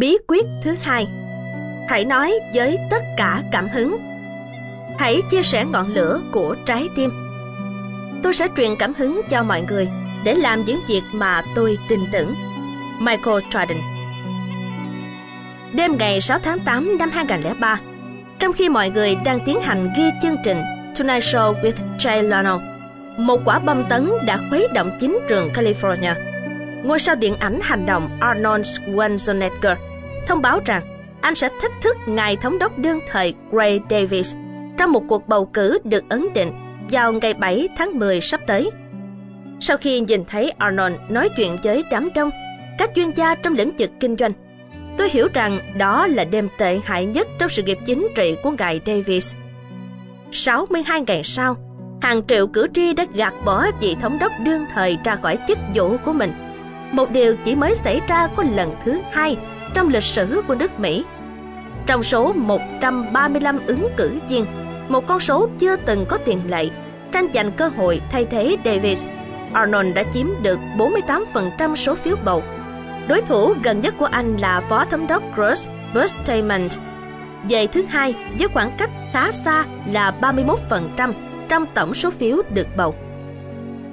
Bí quyết thứ hai Hãy nói với tất cả cảm hứng Hãy chia sẻ ngọn lửa của trái tim Tôi sẽ truyền cảm hứng cho mọi người để làm những việc mà tôi tin tưởng. Michael Jordan Đêm ngày 6 tháng 8 năm 2003, trong khi mọi người đang tiến hành ghi chương trình Tonight Show with Jay Leno, một quả bom tấn đã khuấy động chính trường California. Ngôi sao điện ảnh hành động Arnold Schwarzenegger thông báo rằng anh sẽ thách thức ngài thống đốc đương thời Gray Davis trong một cuộc bầu cử được ấn định vào ngày 7 tháng 10 sắp tới. Sau khi nhìn thấy Arnold nói chuyện với đám đông, các chuyên gia trong lĩnh vực kinh doanh, tôi hiểu rằng đó là đêm tệ hại nhất trong sự nghiệp chính trị của ngài Davis. 62 ngày sau, hàng triệu cử tri đã gạt bỏ vị thống đốc đương thời ra khỏi chức vụ của mình. Một điều chỉ mới xảy ra có lần thứ hai trong lịch sử của nước Mỹ. Trong số 135 ứng cử viên, một con số chưa từng có tiền lệ, tranh giành cơ hội thay thế Davis, Arnold đã chiếm được 48% số phiếu bầu. Đối thủ gần nhất của anh là Phó Thống đốc Cruz Bustamante. Về thứ hai, với khoảng cách khá xa là 31% trong tổng số phiếu được bầu.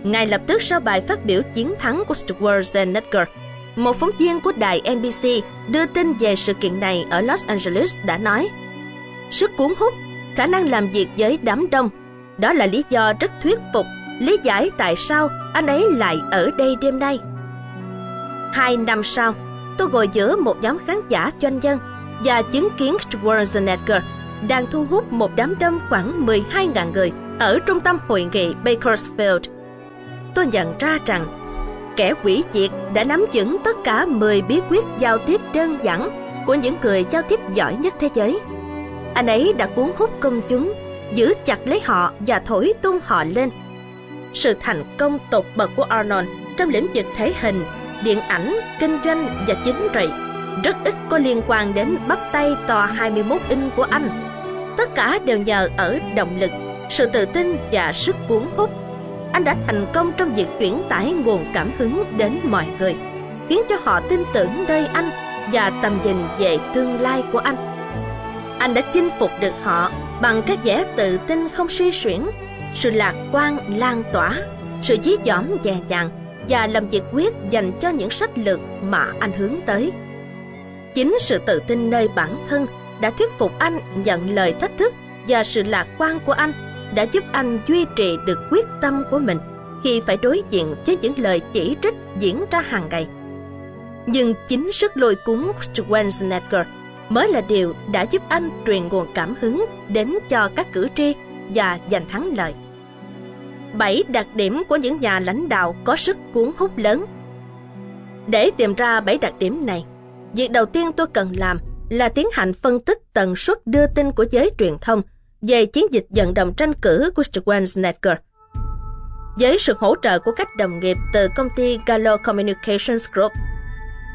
Ngay lập tức sau bài phát biểu chiến thắng của Schwarzenegger, một phóng viên của đài NBC đưa tin về sự kiện này ở Los Angeles đã nói Sức cuốn hút, khả năng làm việc với đám đông, đó là lý do rất thuyết phục, lý giải tại sao anh ấy lại ở đây đêm nay. Hai năm sau, tôi ngồi giữa một nhóm khán giả doanh nhân và chứng kiến Schwarzenegger đang thu hút một đám đông khoảng 12.000 người ở trung tâm hội nghị Bakersfield. Tôi nhận ra rằng kẻ quỷ diệt đã nắm vững tất cả 10 bí quyết giao tiếp đơn giản của những người giao tiếp giỏi nhất thế giới. Anh ấy đã cuốn hút công chúng, giữ chặt lấy họ và thổi tung họ lên. Sự thành công tột bậc của Arnold trong lĩnh vực thể hình, điện ảnh, kinh doanh và chính trị rất ít có liên quan đến bắp tay to 21 inch của anh. Tất cả đều nhờ ở động lực, sự tự tin và sức cuốn hút anh đã thành công trong việc chuyển tải nguồn cảm hứng đến mọi người, khiến cho họ tin tưởng nơi anh và tầm nhìn về tương lai của anh. Anh đã chinh phục được họ bằng cái vẻ tự tin không suy xuyển, sự lạc quan lan tỏa, sự dí dỏm dè dàng và làm việc quyết dành cho những sách lược mà anh hướng tới. Chính sự tự tin nơi bản thân đã thuyết phục anh nhận lời thách thức và sự lạc quan của anh đã giúp anh duy trì được quyết tâm của mình khi phải đối diện với những lời chỉ trích diễn ra hàng ngày. Nhưng chính sức lôi cuốn Schwarzenegger mới là điều đã giúp anh truyền nguồn cảm hứng đến cho các cử tri và giành thắng lợi. Bảy đặc điểm của những nhà lãnh đạo có sức cuốn hút lớn. Để tìm ra bảy đặc điểm này, việc đầu tiên tôi cần làm là tiến hành phân tích tần suất đưa tin của giới truyền thông – về chiến dịch vận động tranh cử của Schwarzenegger. Với sự hỗ trợ của các đồng nghiệp từ công ty Gallo Communications Group,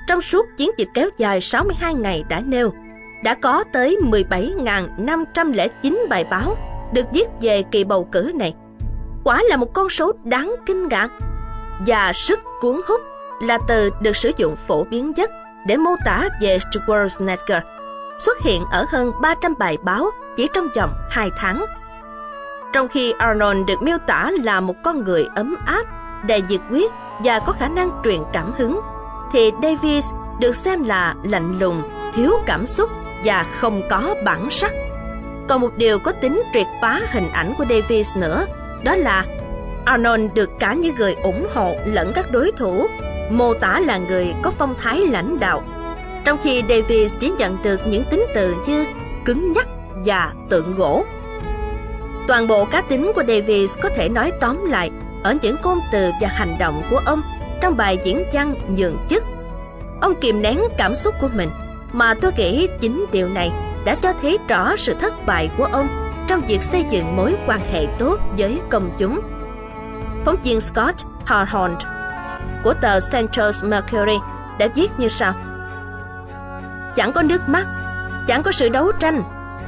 trong suốt chiến dịch kéo dài 62 ngày đã nêu, đã có tới 17.509 bài báo được viết về kỳ bầu cử này. Quả là một con số đáng kinh ngạc. Và sức cuốn hút là từ được sử dụng phổ biến nhất để mô tả về Schwarzenegger xuất hiện ở hơn 300 bài báo chỉ trong vòng 2 tháng. Trong khi Arnold được miêu tả là một con người ấm áp, đầy nhiệt huyết và có khả năng truyền cảm hứng, thì Davis được xem là lạnh lùng, thiếu cảm xúc và không có bản sắc. Còn một điều có tính triệt phá hình ảnh của Davis nữa, đó là Arnold được cả những người ủng hộ lẫn các đối thủ mô tả là người có phong thái lãnh đạo trong khi Davis chỉ nhận được những tính từ như cứng nhắc và tượng gỗ. Toàn bộ cá tính của Davis có thể nói tóm lại ở những ngôn từ và hành động của ông trong bài diễn văn nhường chức. Ông kìm nén cảm xúc của mình, mà tôi nghĩ chính điều này đã cho thấy rõ sự thất bại của ông trong việc xây dựng mối quan hệ tốt với công chúng. Phóng viên Scott Harhorn của tờ Central Mercury đã viết như sau chẳng có nước mắt chẳng có sự đấu tranh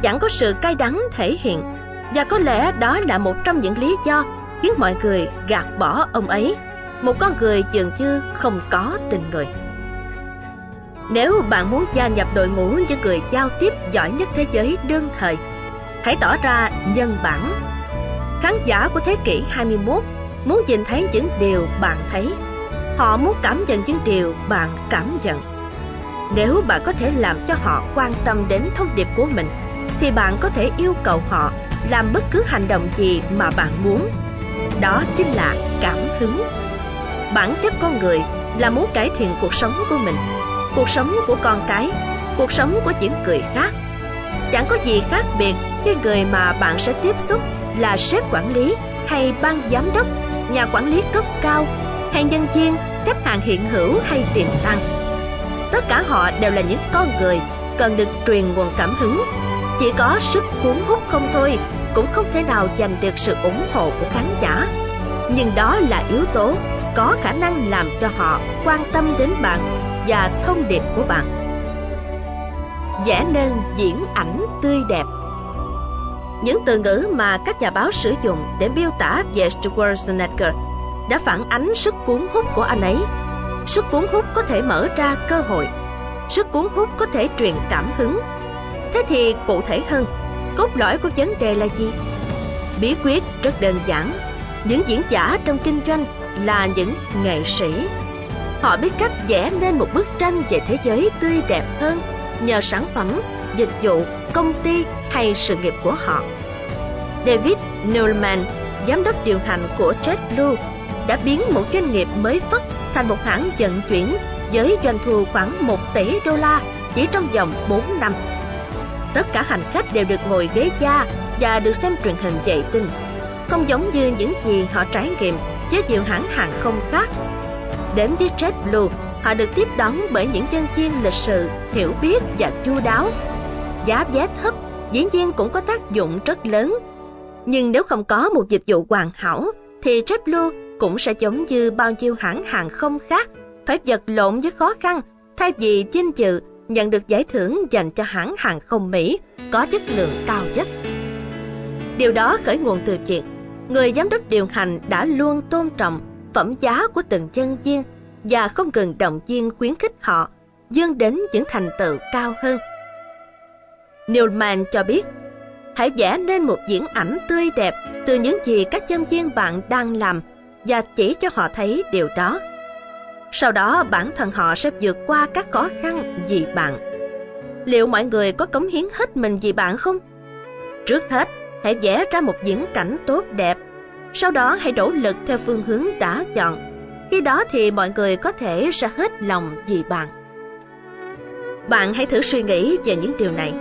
chẳng có sự cay đắng thể hiện và có lẽ đó là một trong những lý do khiến mọi người gạt bỏ ông ấy một con người dường như không có tình người Nếu bạn muốn gia nhập đội ngũ những người giao tiếp giỏi nhất thế giới đương thời, hãy tỏ ra nhân bản. Khán giả của thế kỷ 21 muốn nhìn thấy những điều bạn thấy. Họ muốn cảm nhận những điều bạn cảm nhận. Nếu bạn có thể làm cho họ quan tâm đến thông điệp của mình, thì bạn có thể yêu cầu họ làm bất cứ hành động gì mà bạn muốn. Đó chính là cảm hứng. Bản chất con người là muốn cải thiện cuộc sống của mình cuộc sống của con cái, cuộc sống của những người khác. Chẳng có gì khác biệt khi người mà bạn sẽ tiếp xúc là sếp quản lý hay ban giám đốc, nhà quản lý cấp cao hay nhân viên, khách hàng hiện hữu hay tiềm năng. Tất cả họ đều là những con người cần được truyền nguồn cảm hứng. Chỉ có sức cuốn hút không thôi, cũng không thể nào giành được sự ủng hộ của khán giả. Nhưng đó là yếu tố có khả năng làm cho họ quan tâm đến bạn và thông điệp của bạn vẽ nên diễn ảnh tươi đẹp những từ ngữ mà các nhà báo sử dụng để miêu tả về Schwarzenegger đã phản ánh sức cuốn hút của anh ấy. Sức cuốn hút có thể mở ra cơ hội, sức cuốn hút có thể truyền cảm hứng. Thế thì cụ thể hơn, cốt lõi của vấn đề là gì? Bí quyết rất đơn giản. Những diễn giả trong kinh doanh là những nghệ sĩ Họ biết cách vẽ nên một bức tranh về thế giới tươi đẹp hơn nhờ sản phẩm, dịch vụ, công ty hay sự nghiệp của họ. David Neulman, giám đốc điều hành của JetBlue, đã biến một doanh nghiệp mới phất thành một hãng vận chuyển với doanh thu khoảng 1 tỷ đô la chỉ trong vòng 4 năm. Tất cả hành khách đều được ngồi ghế da và được xem truyền hình dạy tinh, không giống như những gì họ trải nghiệm với nhiều hãng hàng không khác Đến với JetBlue, họ được tiếp đón bởi những nhân viên lịch sự, hiểu biết và chu đáo. Giá vé thấp dĩ nhiên cũng có tác dụng rất lớn. Nhưng nếu không có một dịch vụ hoàn hảo, thì JetBlue cũng sẽ giống như bao nhiêu hãng hàng không khác, phải vật lộn với khó khăn thay vì vinh dự nhận được giải thưởng dành cho hãng hàng không Mỹ có chất lượng cao nhất. Điều đó khởi nguồn từ chuyện người giám đốc điều hành đã luôn tôn trọng phẩm giá của từng nhân viên và không cần động viên khuyến khích họ vươn đến những thành tựu cao hơn. Newman cho biết, hãy vẽ nên một diễn ảnh tươi đẹp từ những gì các nhân viên bạn đang làm và chỉ cho họ thấy điều đó. Sau đó bản thân họ sẽ vượt qua các khó khăn vì bạn. Liệu mọi người có cống hiến hết mình vì bạn không? Trước hết, hãy vẽ ra một diễn cảnh tốt đẹp sau đó hãy nỗ lực theo phương hướng đã chọn. Khi đó thì mọi người có thể sẽ hết lòng vì bạn. Bạn hãy thử suy nghĩ về những điều này.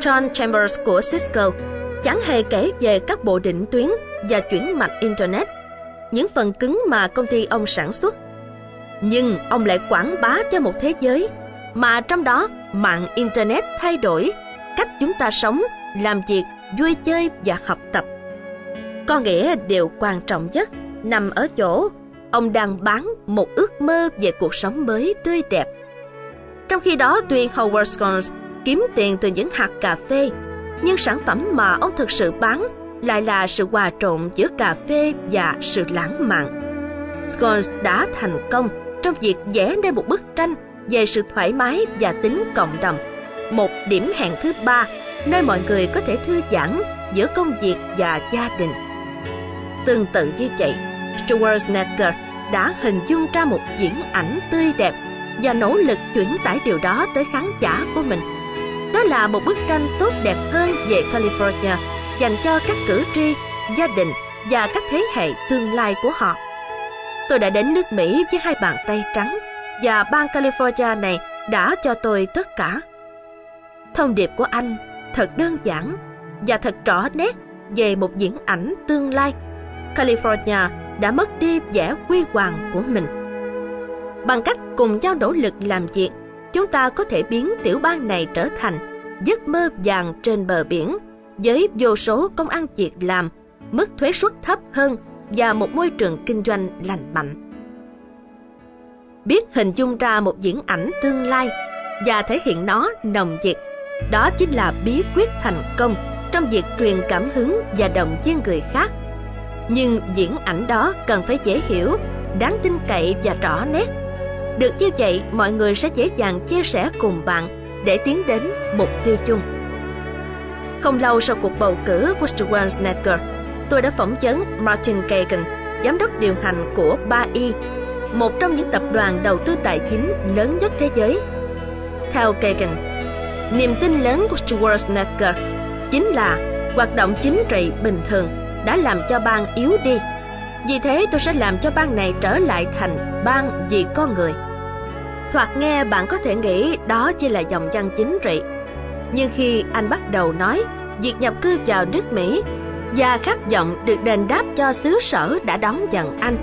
John Chambers của Cisco chẳng hề kể về các bộ định tuyến và chuyển mạch Internet, những phần cứng mà công ty ông sản xuất. Nhưng ông lại quảng bá cho một thế giới mà trong đó mạng Internet thay đổi cách chúng ta sống, làm việc, vui chơi và học tập. Có nghĩa điều quan trọng nhất nằm ở chỗ ông đang bán một ước mơ về cuộc sống mới tươi đẹp. Trong khi đó tuy Howard Scones kiếm tiền từ những hạt cà phê, nhưng sản phẩm mà ông thực sự bán lại là sự hòa trộn giữa cà phê và sự lãng mạn. Scones đã thành công trong việc vẽ nên một bức tranh về sự thoải mái và tính cộng đồng. Một điểm hẹn thứ ba, nơi mọi người có thể thư giãn giữa công việc và gia đình. Tương tự như vậy, Stuart Schwarzenegger đã hình dung ra một diễn ảnh tươi đẹp và nỗ lực chuyển tải điều đó tới khán giả của mình. Đó là một bức tranh tốt đẹp hơn về California dành cho các cử tri, gia đình và các thế hệ tương lai của họ. Tôi đã đến nước Mỹ với hai bàn tay trắng và bang California này đã cho tôi tất cả. Thông điệp của anh thật đơn giản và thật rõ nét về một diễn ảnh tương lai California đã mất đi vẻ quy hoàng của mình. Bằng cách cùng nhau nỗ lực làm việc, chúng ta có thể biến tiểu bang này trở thành giấc mơ vàng trên bờ biển với vô số công ăn việc làm, mức thuế suất thấp hơn và một môi trường kinh doanh lành mạnh. Biết hình dung ra một diễn ảnh tương lai và thể hiện nó nồng nhiệt, đó chính là bí quyết thành công trong việc truyền cảm hứng và động viên người khác nhưng diễn ảnh đó cần phải dễ hiểu, đáng tin cậy và rõ nét. Được như vậy, mọi người sẽ dễ dàng chia sẻ cùng bạn để tiến đến mục tiêu chung. Không lâu sau cuộc bầu cử của Schwarzenegger, tôi đã phỏng vấn Martin Kagan, giám đốc điều hành của 3i, một trong những tập đoàn đầu tư tài chính lớn nhất thế giới. Theo Kagan, niềm tin lớn của Schwarzenegger chính là hoạt động chính trị bình thường đã làm cho bang yếu đi. Vì thế tôi sẽ làm cho bang này trở lại thành bang vì con người. Thoạt nghe bạn có thể nghĩ đó chỉ là dòng văn chính trị. Nhưng khi anh bắt đầu nói việc nhập cư vào nước Mỹ và khát vọng được đền đáp cho xứ sở đã đón nhận anh,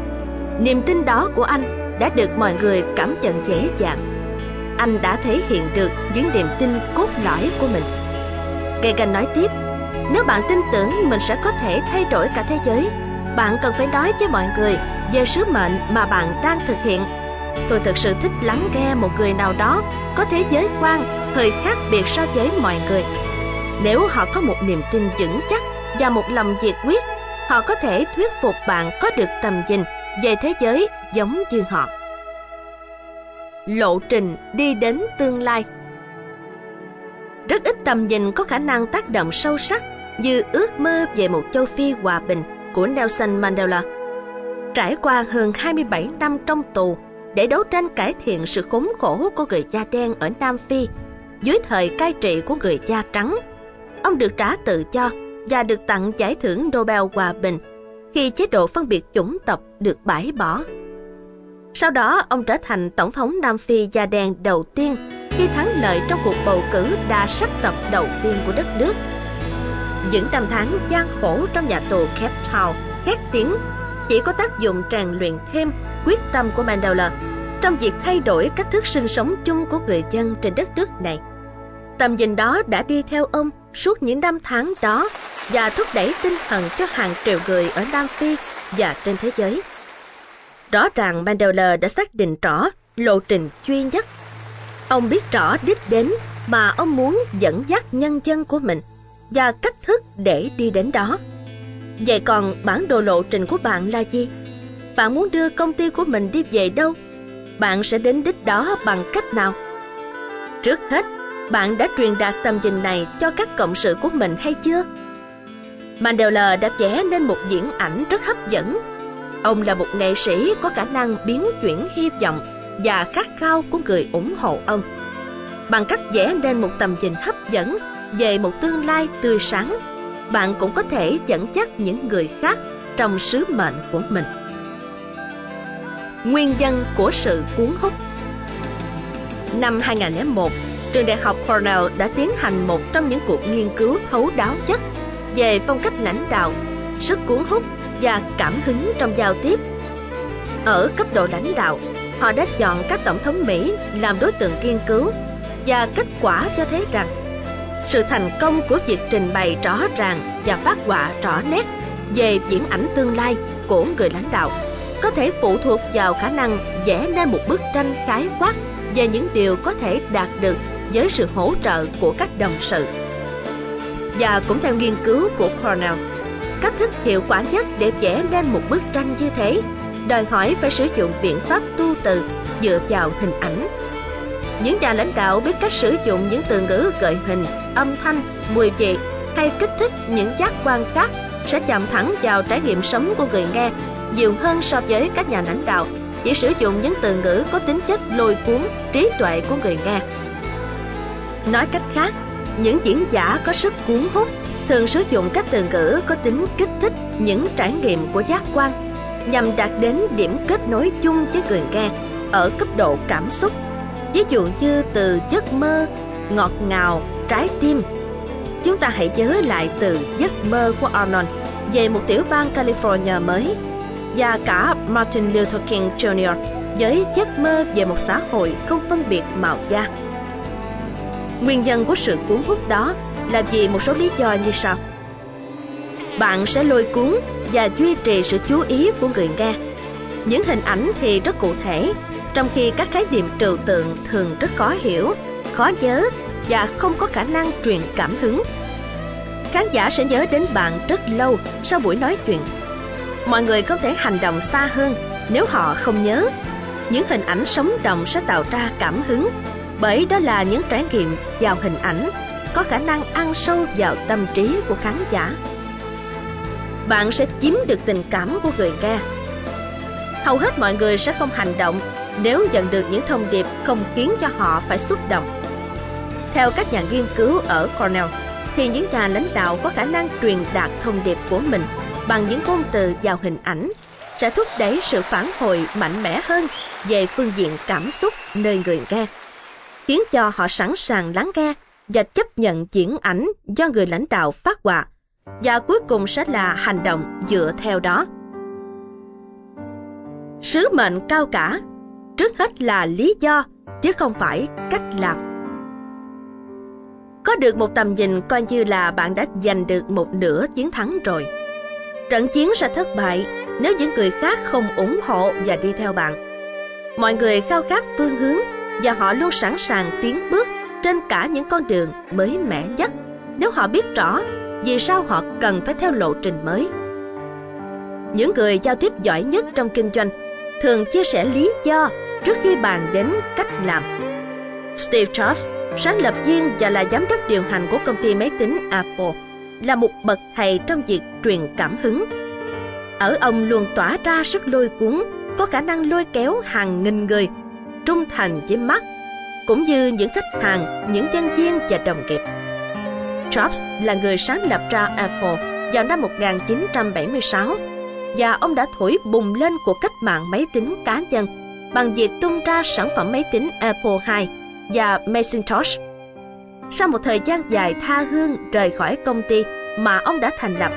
niềm tin đó của anh đã được mọi người cảm nhận dễ dàng. Anh đã thể hiện được những niềm tin cốt lõi của mình. Kagan nói tiếp, nếu bạn tin tưởng mình sẽ có thể thay đổi cả thế giới, bạn cần phải nói với mọi người về sứ mệnh mà bạn đang thực hiện Tôi thực sự thích lắng nghe một người nào đó có thế giới quan hơi khác biệt so với mọi người. Nếu họ có một niềm tin vững chắc và một lòng nhiệt quyết, họ có thể thuyết phục bạn có được tầm nhìn về thế giới giống như họ. Lộ trình đi đến tương lai Rất ít tầm nhìn có khả năng tác động sâu sắc như ước mơ về một châu Phi hòa bình của Nelson Mandela. Trải qua hơn 27 năm trong tù để đấu tranh cải thiện sự khốn khổ của người da đen ở Nam Phi dưới thời cai trị của người da trắng. Ông được trả tự do và được tặng giải thưởng Nobel Hòa Bình khi chế độ phân biệt chủng tộc được bãi bỏ. Sau đó, ông trở thành Tổng thống Nam Phi da đen đầu tiên khi thắng lợi trong cuộc bầu cử đa sắc tộc đầu tiên của đất nước. Những năm tháng gian khổ trong nhà tù Cape Town khét tiếng chỉ có tác dụng rèn luyện thêm quyết tâm của Mandela trong việc thay đổi cách thức sinh sống chung của người dân trên đất nước này. Tầm nhìn đó đã đi theo ông suốt những năm tháng đó và thúc đẩy tinh thần cho hàng triệu người ở Nam Phi và trên thế giới. Rõ ràng Mandela đã xác định rõ lộ trình duy nhất. Ông biết rõ đích đến mà ông muốn dẫn dắt nhân dân của mình và cách thức để đi đến đó. Vậy còn bản đồ lộ trình của bạn là gì? Bạn muốn đưa công ty của mình đi về đâu? Bạn sẽ đến đích đó bằng cách nào? Trước hết, bạn đã truyền đạt tầm nhìn này cho các cộng sự của mình hay chưa? Mandela đã vẽ nên một diễn ảnh rất hấp dẫn. Ông là một nghệ sĩ có khả năng biến chuyển hy vọng và khát khao của người ủng hộ ông. Bằng cách vẽ nên một tầm nhìn hấp dẫn về một tương lai tươi sáng, bạn cũng có thể dẫn dắt những người khác trong sứ mệnh của mình. Nguyên nhân của sự cuốn hút Năm 2001, trường đại học Cornell đã tiến hành một trong những cuộc nghiên cứu thấu đáo nhất về phong cách lãnh đạo, sức cuốn hút và cảm hứng trong giao tiếp. Ở cấp độ lãnh đạo, họ đã chọn các tổng thống Mỹ làm đối tượng nghiên cứu và kết quả cho thấy rằng sự thành công của việc trình bày rõ ràng và phát họa rõ nét về diễn ảnh tương lai của người lãnh đạo có thể phụ thuộc vào khả năng vẽ nên một bức tranh khái quát về những điều có thể đạt được với sự hỗ trợ của các đồng sự. Và cũng theo nghiên cứu của Cornell, cách thức hiệu quả nhất để vẽ nên một bức tranh như thế đòi hỏi phải sử dụng biện pháp tu từ dựa vào hình ảnh. Những nhà lãnh đạo biết cách sử dụng những từ ngữ gợi hình, âm thanh, mùi vị hay kích thích những giác quan khác sẽ chạm thẳng vào trải nghiệm sống của người nghe nhiều hơn so với các nhà lãnh đạo chỉ sử dụng những từ ngữ có tính chất lôi cuốn trí tuệ của người nghe. Nói cách khác, những diễn giả có sức cuốn hút thường sử dụng các từ ngữ có tính kích thích những trải nghiệm của giác quan nhằm đạt đến điểm kết nối chung với người nghe ở cấp độ cảm xúc. Ví dụ như từ giấc mơ, ngọt ngào, trái tim. Chúng ta hãy nhớ lại từ giấc mơ của Arnold về một tiểu bang California mới và cả Martin Luther King Jr. với giấc mơ về một xã hội không phân biệt màu da. Nguyên nhân của sự cuốn hút đó là vì một số lý do như sau. Bạn sẽ lôi cuốn và duy trì sự chú ý của người nghe. Những hình ảnh thì rất cụ thể, trong khi các khái niệm trừu tượng thường rất khó hiểu, khó nhớ và không có khả năng truyền cảm hứng. Khán giả sẽ nhớ đến bạn rất lâu sau buổi nói chuyện mọi người không thể hành động xa hơn nếu họ không nhớ Những hình ảnh sống động sẽ tạo ra cảm hứng, bởi đó là những trải nghiệm vào hình ảnh có khả năng ăn sâu vào tâm trí của khán giả. Bạn sẽ chiếm được tình cảm của người nghe. Hầu hết mọi người sẽ không hành động nếu nhận được những thông điệp không khiến cho họ phải xúc động. Theo các nhà nghiên cứu ở Cornell, thì những nhà lãnh đạo có khả năng truyền đạt thông điệp của mình bằng những ngôn từ vào hình ảnh sẽ thúc đẩy sự phản hồi mạnh mẽ hơn về phương diện cảm xúc nơi người nghe, khiến cho họ sẵn sàng lắng nghe và chấp nhận diễn ảnh do người lãnh đạo phát họa và cuối cùng sẽ là hành động dựa theo đó. Sứ mệnh cao cả, trước hết là lý do, chứ không phải cách làm. Có được một tầm nhìn coi như là bạn đã giành được một nửa chiến thắng rồi. Trận chiến sẽ thất bại nếu những người khác không ủng hộ và đi theo bạn. Mọi người khao khát phương hướng và họ luôn sẵn sàng tiến bước trên cả những con đường mới mẻ nhất nếu họ biết rõ vì sao họ cần phải theo lộ trình mới. Những người giao tiếp giỏi nhất trong kinh doanh thường chia sẻ lý do trước khi bàn đến cách làm. Steve Jobs, sáng lập viên và là giám đốc điều hành của công ty máy tính Apple, là một bậc thầy trong việc truyền cảm hứng. Ở ông luôn tỏa ra sức lôi cuốn, có khả năng lôi kéo hàng nghìn người, trung thành với Mark, cũng như những khách hàng, những nhân viên và đồng nghiệp. Jobs là người sáng lập ra Apple vào năm 1976 và ông đã thổi bùng lên cuộc cách mạng máy tính cá nhân bằng việc tung ra sản phẩm máy tính Apple II và Macintosh. Sau một thời gian dài tha hương rời khỏi công ty mà ông đã thành lập,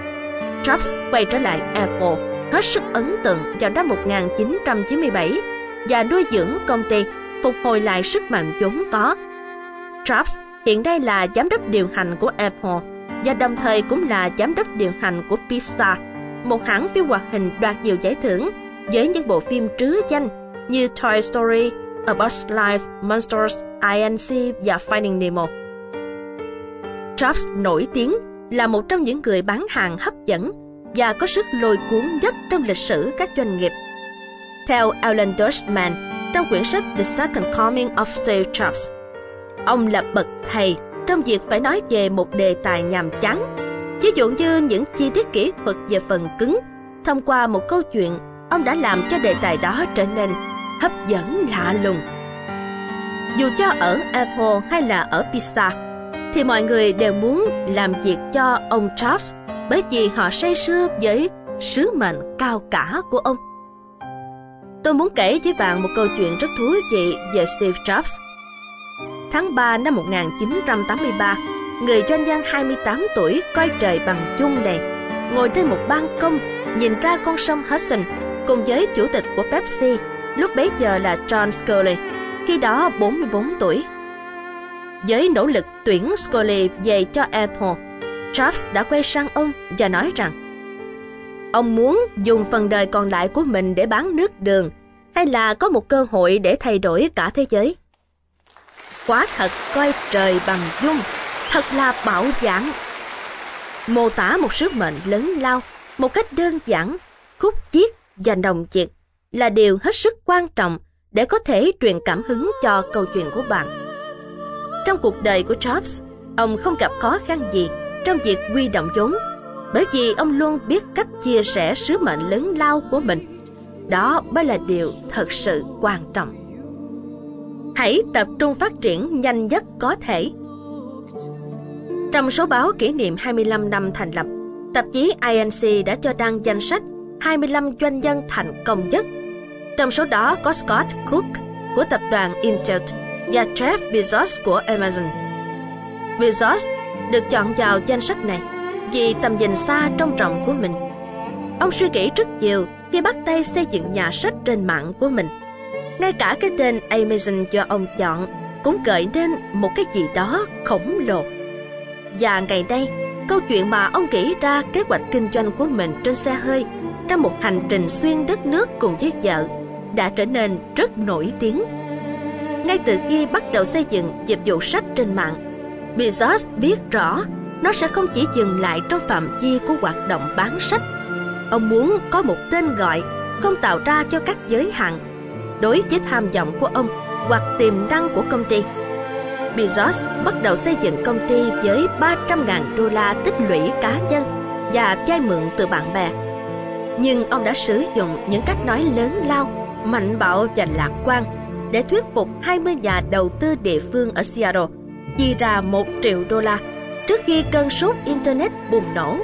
Jobs quay trở lại Apple hết sức ấn tượng vào năm 1997 và nuôi dưỡng công ty phục hồi lại sức mạnh vốn có. Jobs hiện nay là giám đốc điều hành của Apple và đồng thời cũng là giám đốc điều hành của Pixar, một hãng phim hoạt hình đoạt nhiều giải thưởng với những bộ phim trứ danh như Toy Story, A Bug's Life, Monsters, INC và Finding Nemo. Jobs nổi tiếng là một trong những người bán hàng hấp dẫn và có sức lôi cuốn nhất trong lịch sử các doanh nghiệp. Theo Alan Dutchman, trong quyển sách The Second Coming of Steve Jobs, ông là bậc thầy trong việc phải nói về một đề tài nhàm chán. Ví dụ như những chi tiết kỹ thuật về phần cứng, thông qua một câu chuyện, ông đã làm cho đề tài đó trở nên hấp dẫn lạ lùng. Dù cho ở Apple hay là ở Pixar, thì mọi người đều muốn làm việc cho ông Jobs bởi vì họ say sưa với sứ mệnh cao cả của ông. Tôi muốn kể với bạn một câu chuyện rất thú vị về Steve Jobs. Tháng 3 năm 1983, người doanh nhân 28 tuổi coi trời bằng chung này, ngồi trên một ban công, nhìn ra con sông Hudson cùng với chủ tịch của Pepsi, lúc bấy giờ là John Scully, khi đó 44 tuổi. Với nỗ lực tuyển Scully về cho Apple, Jobs đã quay sang ông và nói rằng ông muốn dùng phần đời còn lại của mình để bán nước đường hay là có một cơ hội để thay đổi cả thế giới. Quá thật coi trời bằng dung, thật là bảo giảng. Mô tả một sứ mệnh lớn lao, một cách đơn giản, khúc chiết và đồng nhiệt là điều hết sức quan trọng để có thể truyền cảm hứng cho câu chuyện của bạn. Trong cuộc đời của Jobs, ông không gặp khó khăn gì trong việc huy động vốn, bởi vì ông luôn biết cách chia sẻ sứ mệnh lớn lao của mình. Đó mới là điều thật sự quan trọng. Hãy tập trung phát triển nhanh nhất có thể. Trong số báo kỷ niệm 25 năm thành lập, tạp chí INC đã cho đăng danh sách 25 doanh nhân thành công nhất. Trong số đó có Scott Cook của tập đoàn Intel và Jeff Bezos của Amazon. Bezos được chọn vào danh sách này vì tầm nhìn xa trong rộng của mình. Ông suy nghĩ rất nhiều khi bắt tay xây dựng nhà sách trên mạng của mình. Ngay cả cái tên Amazon do ông chọn cũng gợi nên một cái gì đó khổng lồ. Và ngày nay, câu chuyện mà ông nghĩ ra kế hoạch kinh doanh của mình trên xe hơi trong một hành trình xuyên đất nước cùng với vợ đã trở nên rất nổi tiếng. Ngay từ khi bắt đầu xây dựng dịch vụ sách trên mạng, Bezos biết rõ nó sẽ không chỉ dừng lại trong phạm vi của hoạt động bán sách. Ông muốn có một tên gọi, không tạo ra cho các giới hạn. đối với tham vọng của ông hoặc tiềm năng của công ty. Bezos bắt đầu xây dựng công ty với 300.000 đô la tích lũy cá nhân và vay mượn từ bạn bè. Nhưng ông đã sử dụng những cách nói lớn lao, mạnh bạo và lạc quan để thuyết phục 20 nhà đầu tư địa phương ở Seattle chi ra 1 triệu đô la trước khi cơn sốt Internet bùng nổ.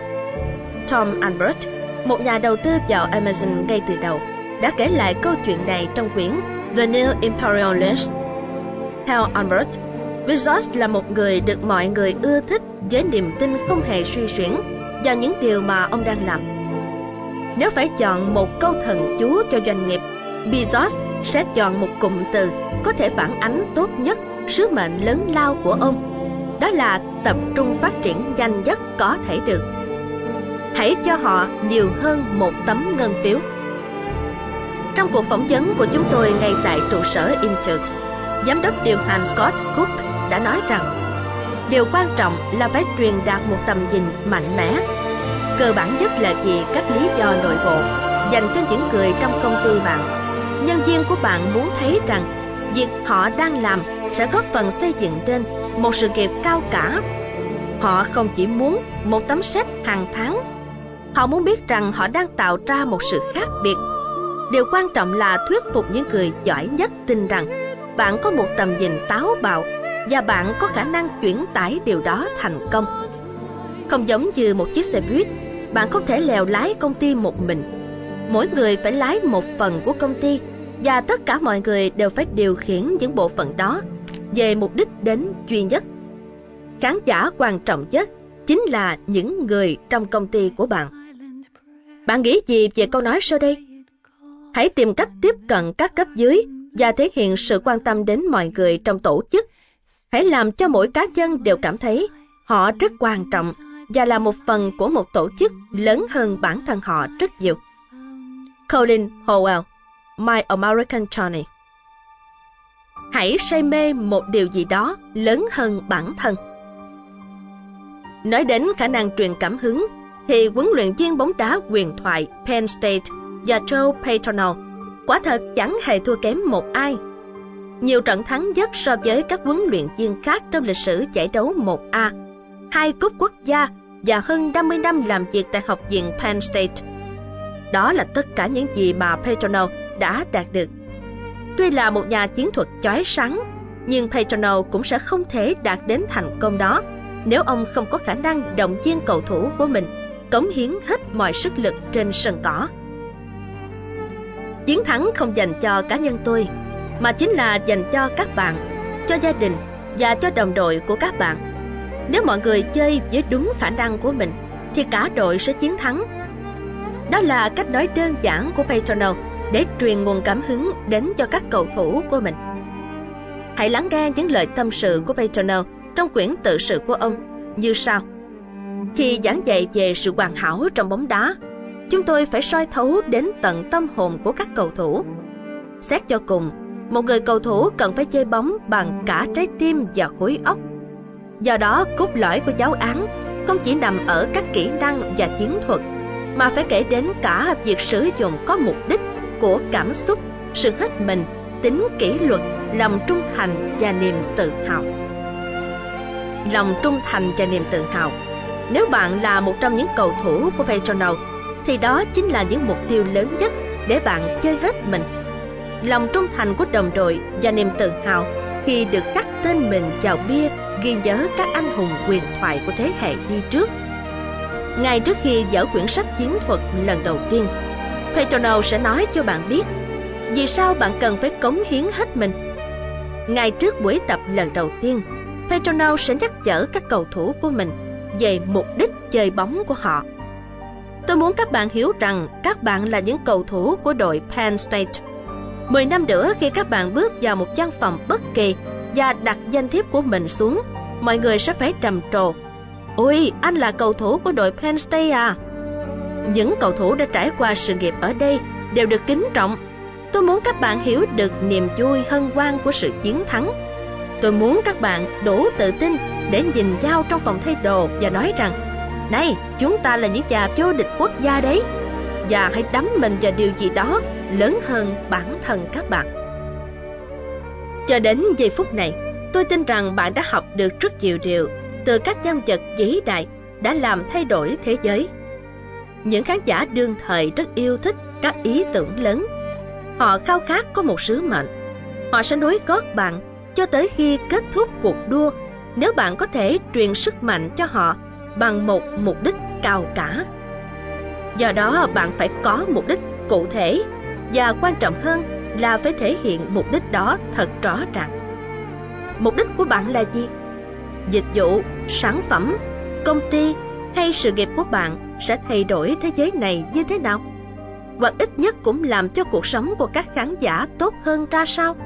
Tom Albert, một nhà đầu tư vào Amazon ngay từ đầu, đã kể lại câu chuyện này trong quyển The New Imperialist. Theo Albert, Bezos là một người được mọi người ưa thích với niềm tin không hề suy xuyển vào những điều mà ông đang làm. Nếu phải chọn một câu thần chú cho doanh nghiệp, Bezos sẽ chọn một cụm từ có thể phản ánh tốt nhất sứ mệnh lớn lao của ông. Đó là tập trung phát triển nhanh nhất có thể được. Hãy cho họ nhiều hơn một tấm ngân phiếu. Trong cuộc phỏng vấn của chúng tôi ngay tại trụ sở Intuit, giám đốc điều hành Scott Cook đã nói rằng điều quan trọng là phải truyền đạt một tầm nhìn mạnh mẽ. Cơ bản nhất là vì các lý do nội bộ dành cho những người trong công ty bạn. Nhân viên của bạn muốn thấy rằng việc họ đang làm sẽ góp phần xây dựng nên một sự nghiệp cao cả. Họ không chỉ muốn một tấm sách hàng tháng, họ muốn biết rằng họ đang tạo ra một sự khác biệt. Điều quan trọng là thuyết phục những người giỏi nhất tin rằng bạn có một tầm nhìn táo bạo và bạn có khả năng chuyển tải điều đó thành công. Không giống như một chiếc xe buýt, bạn không thể lèo lái công ty một mình. Mỗi người phải lái một phần của công ty và tất cả mọi người đều phải điều khiển những bộ phận đó về mục đích đến duy nhất. Khán giả quan trọng nhất chính là những người trong công ty của bạn. Bạn nghĩ gì về câu nói sau đây? Hãy tìm cách tiếp cận các cấp dưới và thể hiện sự quan tâm đến mọi người trong tổ chức. Hãy làm cho mỗi cá nhân đều cảm thấy họ rất quan trọng và là một phần của một tổ chức lớn hơn bản thân họ rất nhiều. Colin Howell, My American Journey Hãy say mê một điều gì đó lớn hơn bản thân. Nói đến khả năng truyền cảm hứng, thì huấn luyện viên bóng đá quyền thoại Penn State và Joe Paterno quả thật chẳng hề thua kém một ai. Nhiều trận thắng nhất so với các huấn luyện viên khác trong lịch sử giải đấu 1A, hai cúp quốc gia và hơn 50 năm làm việc tại học viện Penn State. Đó là tất cả những gì mà Paterno đã đạt được. Tuy là một nhà chiến thuật chói sáng, nhưng Paterno cũng sẽ không thể đạt đến thành công đó nếu ông không có khả năng động viên cầu thủ của mình cống hiến hết mọi sức lực trên sân cỏ. Chiến thắng không dành cho cá nhân tôi, mà chính là dành cho các bạn, cho gia đình và cho đồng đội của các bạn. Nếu mọi người chơi với đúng khả năng của mình, thì cả đội sẽ chiến thắng. Đó là cách nói đơn giản của Paterno để truyền nguồn cảm hứng đến cho các cầu thủ của mình. Hãy lắng nghe những lời tâm sự của Paterno trong quyển tự sự của ông như sau. Khi giảng dạy về sự hoàn hảo trong bóng đá, chúng tôi phải soi thấu đến tận tâm hồn của các cầu thủ. Xét cho cùng, một người cầu thủ cần phải chơi bóng bằng cả trái tim và khối óc. Do đó, cốt lõi của giáo án không chỉ nằm ở các kỹ năng và chiến thuật, mà phải kể đến cả việc sử dụng có mục đích của cảm xúc, sự hết mình, tính kỷ luật, lòng trung thành và niềm tự hào. Lòng trung thành và niềm tự hào Nếu bạn là một trong những cầu thủ của Petronal thì đó chính là những mục tiêu lớn nhất để bạn chơi hết mình. Lòng trung thành của đồng đội và niềm tự hào khi được khắc tên mình vào bia ghi nhớ các anh hùng quyền thoại của thế hệ đi trước. Ngay trước khi dở quyển sách chiến thuật lần đầu tiên, Petronow sẽ nói cho bạn biết vì sao bạn cần phải cống hiến hết mình. Ngay trước buổi tập lần đầu tiên, Petronow sẽ nhắc nhở các cầu thủ của mình về mục đích chơi bóng của họ. Tôi muốn các bạn hiểu rằng các bạn là những cầu thủ của đội Penn State. Mười năm nữa khi các bạn bước vào một văn phòng bất kỳ và đặt danh thiếp của mình xuống, mọi người sẽ phải trầm trồ. Ôi, anh là cầu thủ của đội Penn State à? Những cầu thủ đã trải qua sự nghiệp ở đây đều được kính trọng. Tôi muốn các bạn hiểu được niềm vui hân hoan của sự chiến thắng. Tôi muốn các bạn đủ tự tin để nhìn nhau trong phòng thay đồ và nói rằng Này, chúng ta là những nhà vô địch quốc gia đấy. Và hãy đắm mình vào điều gì đó lớn hơn bản thân các bạn. Cho đến giây phút này, tôi tin rằng bạn đã học được rất nhiều điều từ các nhân vật vĩ đại đã làm thay đổi thế giới. Những khán giả đương thời rất yêu thích các ý tưởng lớn. Họ khao khát có một sứ mệnh. Họ sẽ nối gót bạn cho tới khi kết thúc cuộc đua nếu bạn có thể truyền sức mạnh cho họ bằng một mục đích cao cả. Do đó bạn phải có mục đích cụ thể và quan trọng hơn là phải thể hiện mục đích đó thật rõ ràng. Mục đích của bạn là gì? Dịch vụ, sản phẩm, công ty hay sự nghiệp của bạn sẽ thay đổi thế giới này như thế nào? Hoặc ít nhất cũng làm cho cuộc sống của các khán giả tốt hơn ra sao?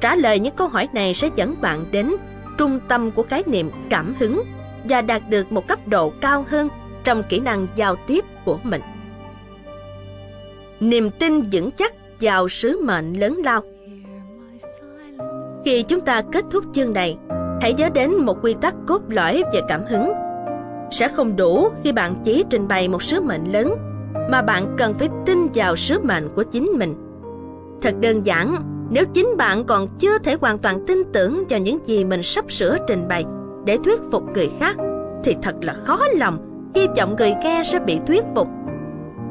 Trả lời những câu hỏi này sẽ dẫn bạn đến trung tâm của khái niệm cảm hứng và đạt được một cấp độ cao hơn trong kỹ năng giao tiếp của mình. Niềm tin vững chắc vào sứ mệnh lớn lao. Khi chúng ta kết thúc chương này, hãy nhớ đến một quy tắc cốt lõi về cảm hứng. Sẽ không đủ khi bạn chỉ trình bày một sứ mệnh lớn, mà bạn cần phải tin vào sứ mệnh của chính mình. Thật đơn giản, nếu chính bạn còn chưa thể hoàn toàn tin tưởng vào những gì mình sắp sửa trình bày để thuyết phục người khác, thì thật là khó lòng hy vọng người nghe sẽ bị thuyết phục.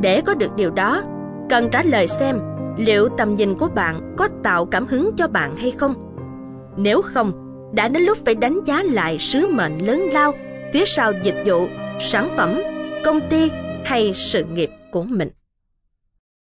Để có được điều đó, cần trả lời xem liệu tầm nhìn của bạn có tạo cảm hứng cho bạn hay không. Nếu không, đã đến lúc phải đánh giá lại sứ mệnh lớn lao phía sau dịch vụ, sản phẩm, công ty hay sự nghiệp của mình.